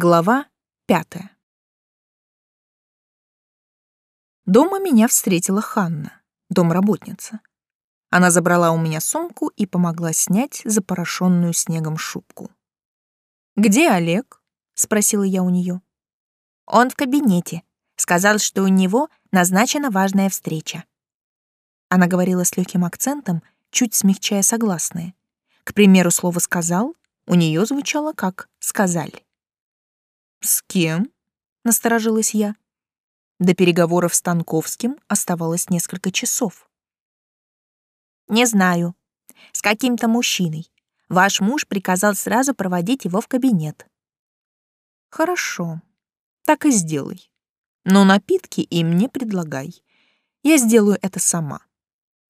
Глава пятая. Дома меня встретила Ханна, домработница. Она забрала у меня сумку и помогла снять запорошенную снегом шубку. «Где Олег?» — спросила я у нее. «Он в кабинете. Сказал, что у него назначена важная встреча». Она говорила с легким акцентом, чуть смягчая согласные. К примеру, слово «сказал» у нее звучало как «сказали». «С кем?» — насторожилась я. До переговоров с Танковским оставалось несколько часов. «Не знаю. С каким-то мужчиной. Ваш муж приказал сразу проводить его в кабинет». «Хорошо. Так и сделай. Но напитки им не предлагай. Я сделаю это сама.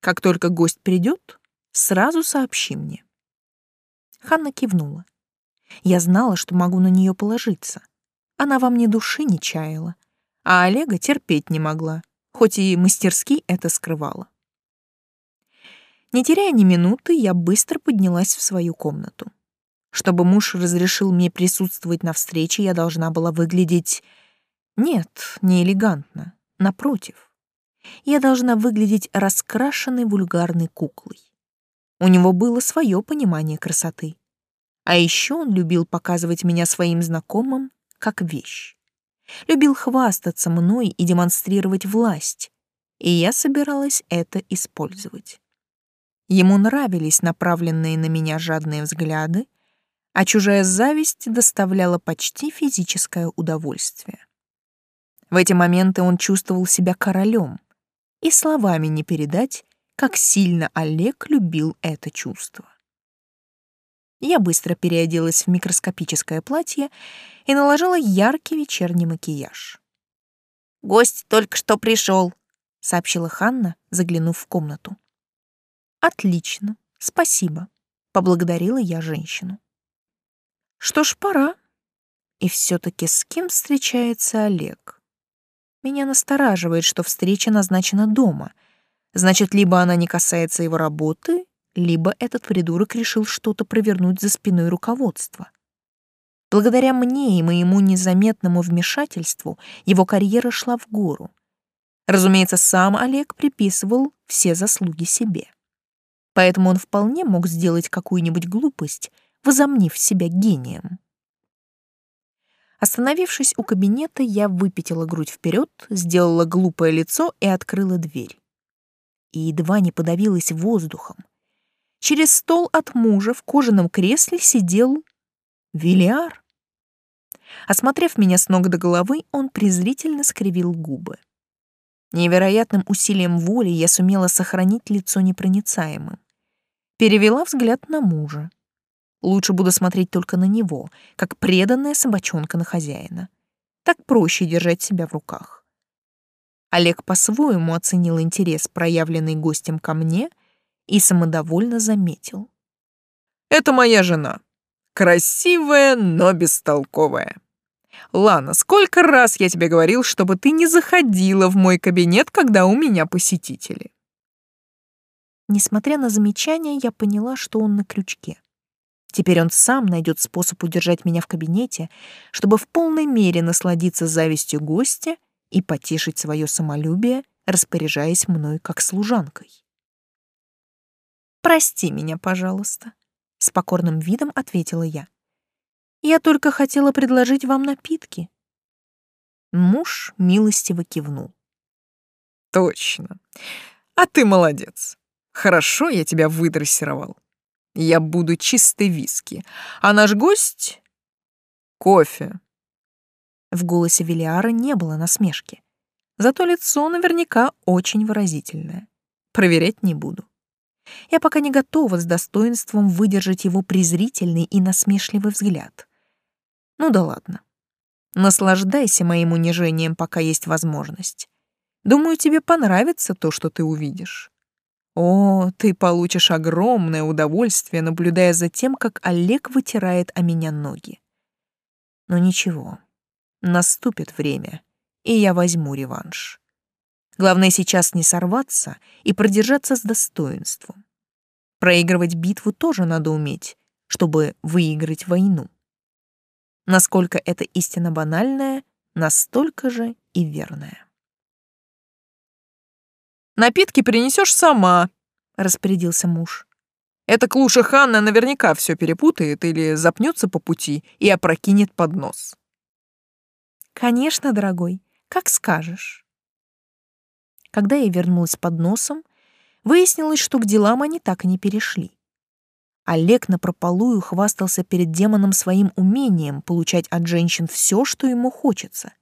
Как только гость придет, сразу сообщи мне». Ханна кивнула. Я знала, что могу на нее положиться. Она во мне души не чаяла, а Олега терпеть не могла, хоть и мастерски это скрывала. Не теряя ни минуты, я быстро поднялась в свою комнату. Чтобы муж разрешил мне присутствовать на встрече, я должна была выглядеть... Нет, не элегантно, напротив. Я должна выглядеть раскрашенной вульгарной куклой. У него было свое понимание красоты. А еще он любил показывать меня своим знакомым как вещь. Любил хвастаться мной и демонстрировать власть, и я собиралась это использовать. Ему нравились направленные на меня жадные взгляды, а чужая зависть доставляла почти физическое удовольствие. В эти моменты он чувствовал себя королем, и словами не передать, как сильно Олег любил это чувство. Я быстро переоделась в микроскопическое платье и наложила яркий вечерний макияж. «Гость только что пришел», — сообщила Ханна, заглянув в комнату. «Отлично, спасибо», — поблагодарила я женщину. «Что ж, пора. И все-таки с кем встречается Олег? Меня настораживает, что встреча назначена дома. Значит, либо она не касается его работы, либо этот придурок решил что-то провернуть за спиной руководства. Благодаря мне и моему незаметному вмешательству его карьера шла в гору. Разумеется, сам Олег приписывал все заслуги себе. Поэтому он вполне мог сделать какую-нибудь глупость, возомнив себя гением. Остановившись у кабинета, я выпятила грудь вперед, сделала глупое лицо и открыла дверь. И едва не подавилась воздухом. Через стол от мужа в кожаном кресле сидел Велиар. Осмотрев меня с ног до головы, он презрительно скривил губы. Невероятным усилием воли я сумела сохранить лицо непроницаемым. Перевела взгляд на мужа. Лучше буду смотреть только на него, как преданная собачонка на хозяина. Так проще держать себя в руках. Олег по-своему оценил интерес, проявленный гостем ко мне, и самодовольно заметил. «Это моя жена. Красивая, но бестолковая. Лана, сколько раз я тебе говорил, чтобы ты не заходила в мой кабинет, когда у меня посетители?» Несмотря на замечания, я поняла, что он на крючке. Теперь он сам найдет способ удержать меня в кабинете, чтобы в полной мере насладиться завистью гостя и потешить свое самолюбие, распоряжаясь мной как служанкой. «Прости меня, пожалуйста», — с покорным видом ответила я. «Я только хотела предложить вам напитки». Муж милостиво кивнул. «Точно. А ты молодец. Хорошо я тебя выдрессировал. Я буду чистый виски, а наш гость — кофе». В голосе Велиара не было насмешки. Зато лицо наверняка очень выразительное. Проверять не буду. Я пока не готова с достоинством выдержать его презрительный и насмешливый взгляд. Ну да ладно. Наслаждайся моим унижением, пока есть возможность. Думаю, тебе понравится то, что ты увидишь. О, ты получишь огромное удовольствие, наблюдая за тем, как Олег вытирает о меня ноги. Но ничего, наступит время, и я возьму реванш. Главное сейчас не сорваться и продержаться с достоинством. Проигрывать битву тоже надо уметь, чтобы выиграть войну. Насколько это истина банальная, настолько же и верная. «Напитки принесешь сама», — распорядился муж. «Эта клуша Ханна наверняка все перепутает или запнется по пути и опрокинет под нос». «Конечно, дорогой, как скажешь». Когда я вернулась под носом, выяснилось, что к делам они так и не перешли. Олег напропалую хвастался перед демоном своим умением получать от женщин все, что ему хочется.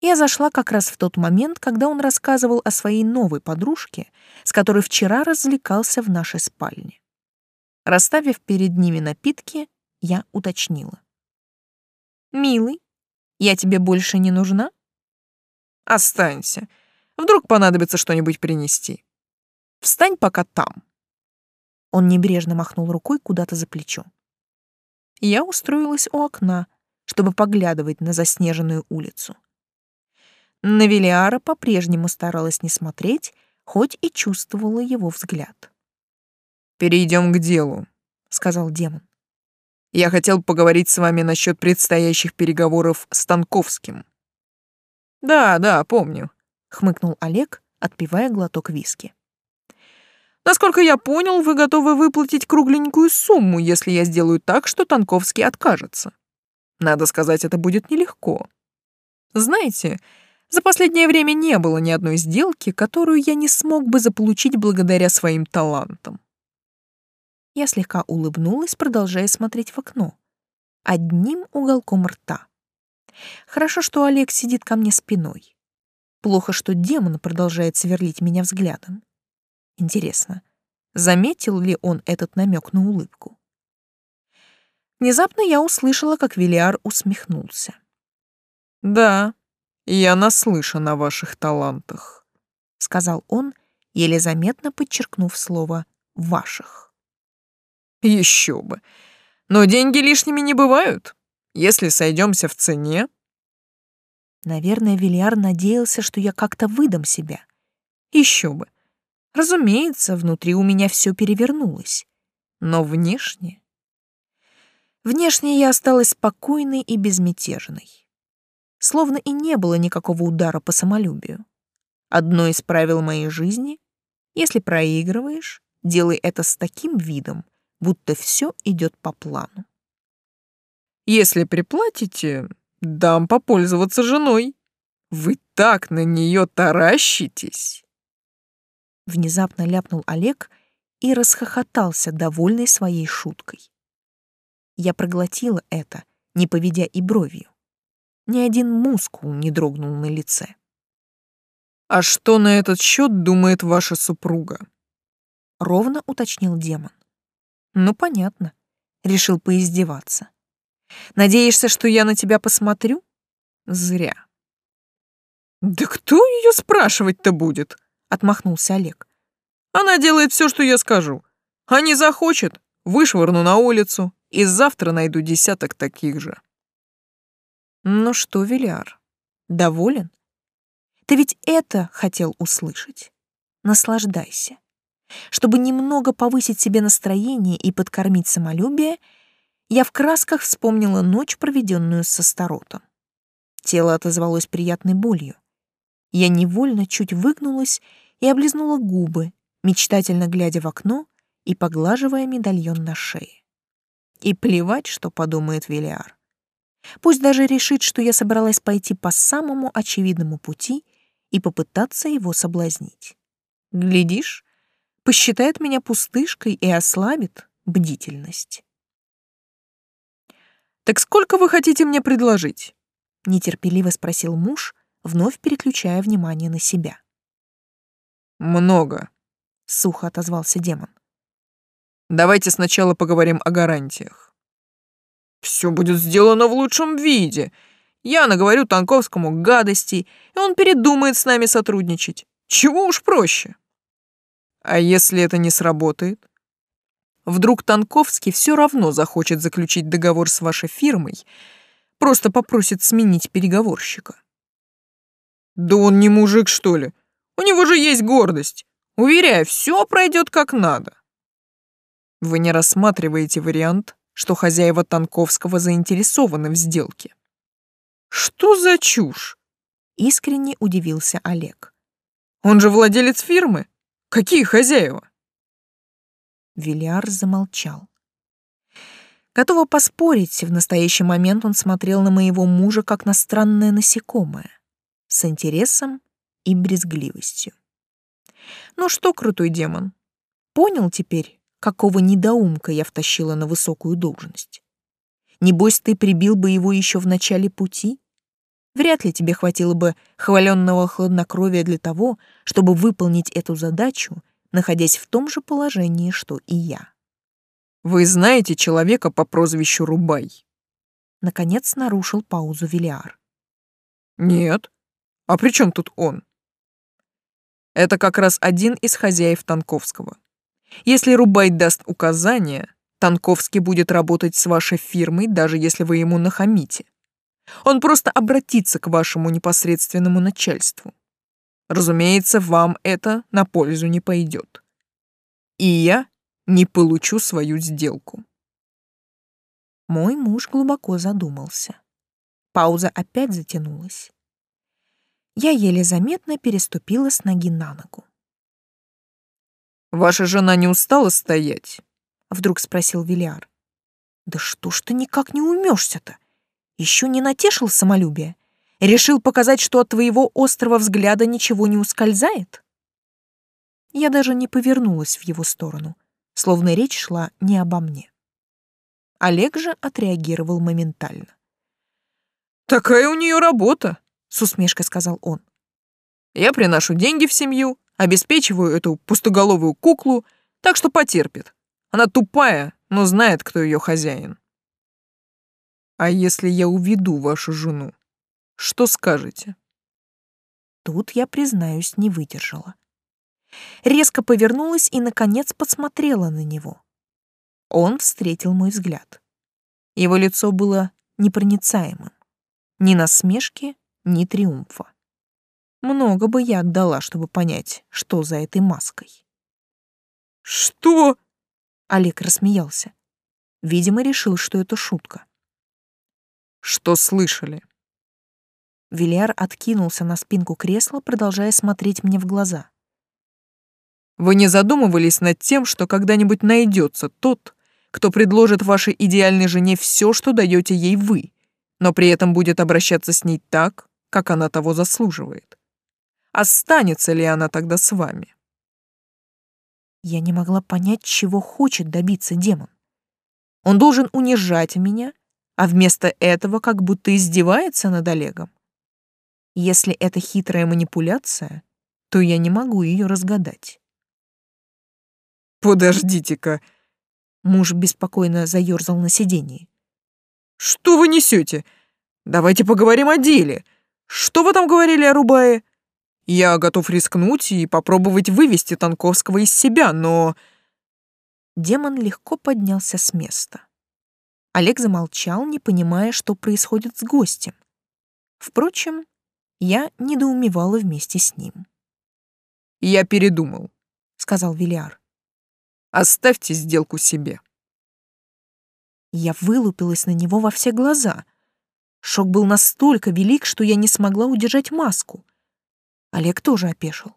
Я зашла как раз в тот момент, когда он рассказывал о своей новой подружке, с которой вчера развлекался в нашей спальне. Расставив перед ними напитки, я уточнила. «Милый, я тебе больше не нужна?» «Останься. Вдруг понадобится что-нибудь принести. Встань пока там». Он небрежно махнул рукой куда-то за плечо. Я устроилась у окна, чтобы поглядывать на заснеженную улицу. На Велиара по-прежнему старалась не смотреть, хоть и чувствовала его взгляд. «Перейдем к делу», — сказал демон. «Я хотел поговорить с вами насчет предстоящих переговоров с Танковским». «Да, да, помню», — хмыкнул Олег, отпивая глоток виски. «Насколько я понял, вы готовы выплатить кругленькую сумму, если я сделаю так, что Танковский откажется. Надо сказать, это будет нелегко. Знаете, за последнее время не было ни одной сделки, которую я не смог бы заполучить благодаря своим талантам. Я слегка улыбнулась, продолжая смотреть в окно. Одним уголком рта. Хорошо, что Олег сидит ко мне спиной. Плохо, что демон продолжает сверлить меня взглядом. Интересно, заметил ли он этот намек на улыбку? Внезапно я услышала, как Велиар усмехнулся. «Да, «Я наслышан о ваших талантах», — сказал он, еле заметно подчеркнув слово «ваших». «Еще бы! Но деньги лишними не бывают. Если сойдемся в цене...» Наверное, Вильяр надеялся, что я как-то выдам себя. Еще бы. Разумеется, внутри у меня все перевернулось. Но внешне... Внешне я осталась спокойной и безмятежной словно и не было никакого удара по самолюбию. Одно из правил моей жизни — если проигрываешь, делай это с таким видом, будто все идет по плану. Если приплатите, дам попользоваться женой. Вы так на нее таращитесь. Внезапно ляпнул Олег и расхохотался, довольный своей шуткой. Я проглотила это, не поведя и бровью. Ни один мускул не дрогнул на лице. «А что на этот счет думает ваша супруга?» Ровно уточнил демон. «Ну, понятно. Решил поиздеваться. Надеешься, что я на тебя посмотрю? Зря». «Да кто ее спрашивать-то будет?» — отмахнулся Олег. «Она делает все, что я скажу. А не захочет, вышвырну на улицу, и завтра найду десяток таких же». Ну что, Виляр, доволен? Ты ведь это хотел услышать. Наслаждайся. Чтобы немного повысить себе настроение и подкормить самолюбие, я в красках вспомнила ночь, проведенную со Старотом. Тело отозвалось приятной болью. Я невольно чуть выгнулась и облизнула губы, мечтательно глядя в окно и поглаживая медальон на шее. И плевать, что подумает Велиар. Пусть даже решит, что я собралась пойти по самому очевидному пути и попытаться его соблазнить. Глядишь, посчитает меня пустышкой и ослабит бдительность. «Так сколько вы хотите мне предложить?» — нетерпеливо спросил муж, вновь переключая внимание на себя. «Много», — сухо отозвался демон. «Давайте сначала поговорим о гарантиях. Все будет сделано в лучшем виде. Я наговорю Танковскому гадостей, и он передумает с нами сотрудничать. Чего уж проще. А если это не сработает? Вдруг Танковский все равно захочет заключить договор с вашей фирмой, просто попросит сменить переговорщика. Да он не мужик, что ли? У него же есть гордость. Уверяю, все пройдет как надо. Вы не рассматриваете вариант что хозяева Танковского заинтересованы в сделке. Что за чушь? Искренне удивился Олег. Он же владелец фирмы. Какие хозяева? Виляр замолчал. Готова поспорить, в настоящий момент он смотрел на моего мужа как на странное насекомое, с интересом и брезгливостью. Ну что, крутой демон, понял теперь, какого недоумка я втащила на высокую должность? Небось, ты прибил бы его еще в начале пути? Вряд ли тебе хватило бы хваленного хладнокровия для того, чтобы выполнить эту задачу, находясь в том же положении, что и я. Вы знаете человека по прозвищу Рубай? Наконец нарушил паузу Велиар. Нет. А при чем тут он? Это как раз один из хозяев Танковского. Если Рубай даст указания, Танковский будет работать с вашей фирмой, даже если вы ему нахамите. Он просто обратится к вашему непосредственному начальству. Разумеется, вам это на пользу не пойдет. И я не получу свою сделку. Мой муж глубоко задумался. Пауза опять затянулась. Я еле заметно переступила с ноги на ногу. «Ваша жена не устала стоять?» — вдруг спросил Виляр. «Да что ж ты никак не умешься-то? Еще не натешил самолюбие? Решил показать, что от твоего острого взгляда ничего не ускользает?» Я даже не повернулась в его сторону — словно речь шла не обо мне. Олег же отреагировал моментально. «Такая у нее работа», — с усмешкой сказал он. «Я приношу деньги в семью, обеспечиваю эту пустоголовую куклу, так что потерпит. Она тупая, но знает, кто ее хозяин». «А если я уведу вашу жену, что скажете?» Тут я, признаюсь, не выдержала резко повернулась и, наконец, посмотрела на него. Он встретил мой взгляд. Его лицо было непроницаемым. Ни насмешки, ни триумфа. Много бы я отдала, чтобы понять, что за этой маской. «Что?» — Олег рассмеялся. Видимо, решил, что это шутка. «Что слышали?» Виляр откинулся на спинку кресла, продолжая смотреть мне в глаза. Вы не задумывались над тем, что когда-нибудь найдется тот, кто предложит вашей идеальной жене все, что даете ей вы, но при этом будет обращаться с ней так, как она того заслуживает? Останется ли она тогда с вами? Я не могла понять, чего хочет добиться демон. Он должен унижать меня, а вместо этого как будто издевается над Олегом. Если это хитрая манипуляция, то я не могу ее разгадать. «Подождите-ка!» Муж беспокойно заерзал на сиденье. «Что вы несете? Давайте поговорим о деле. Что вы там говорили о Рубае? Я готов рискнуть и попробовать вывести Танковского из себя, но...» Демон легко поднялся с места. Олег замолчал, не понимая, что происходит с гостем. Впрочем, я недоумевала вместе с ним. «Я передумал», — сказал Виляр. Оставьте сделку себе. Я вылупилась на него во все глаза. Шок был настолько велик, что я не смогла удержать маску. Олег тоже опешил.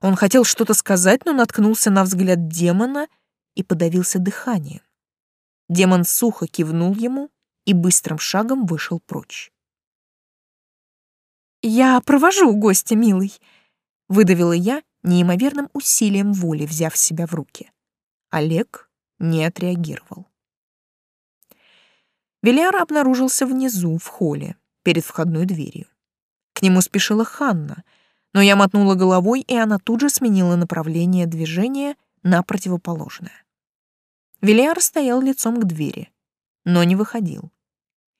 Он хотел что-то сказать, но наткнулся на взгляд демона и подавился дыханием. Демон сухо кивнул ему и быстрым шагом вышел прочь. «Я провожу гостя, милый», — выдавила я неимоверным усилием воли, взяв себя в руки. Олег не отреагировал. Велиар обнаружился внизу, в холле, перед входной дверью. К нему спешила Ханна, но я мотнула головой, и она тут же сменила направление движения на противоположное. Велиар стоял лицом к двери, но не выходил.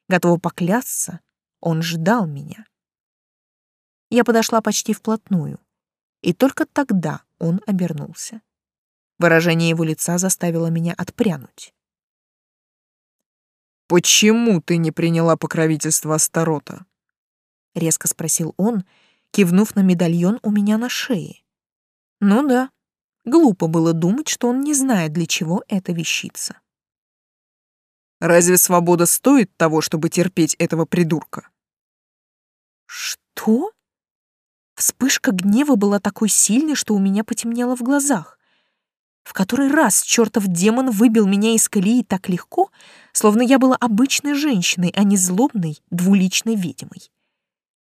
Готова поклясться, он ждал меня. Я подошла почти вплотную, и только тогда он обернулся. Выражение его лица заставило меня отпрянуть. «Почему ты не приняла покровительство Астарота?» — резко спросил он, кивнув на медальон у меня на шее. «Ну да, глупо было думать, что он не знает, для чего эта вещица». Разве свобода стоит того, чтобы терпеть этого придурка? Что? Вспышка гнева была такой сильной, что у меня потемнело в глазах. В который раз чертов демон выбил меня из колеи так легко, словно я была обычной женщиной, а не злобной, двуличной ведьмой.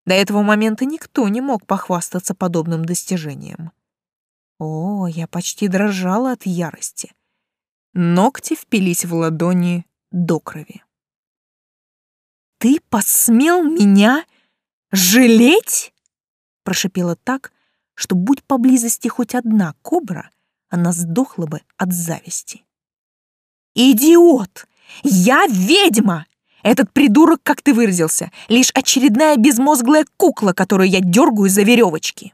До этого момента никто не мог похвастаться подобным достижением. О, я почти дрожала от ярости. Ногти впились в ладони до крови. «Ты посмел меня жалеть?» Прошипела так, что будь поблизости хоть одна кобра, она сдохла бы от зависти. «Идиот! Я ведьма! Этот придурок, как ты выразился, лишь очередная безмозглая кукла, которую я дергаю за веревочки!»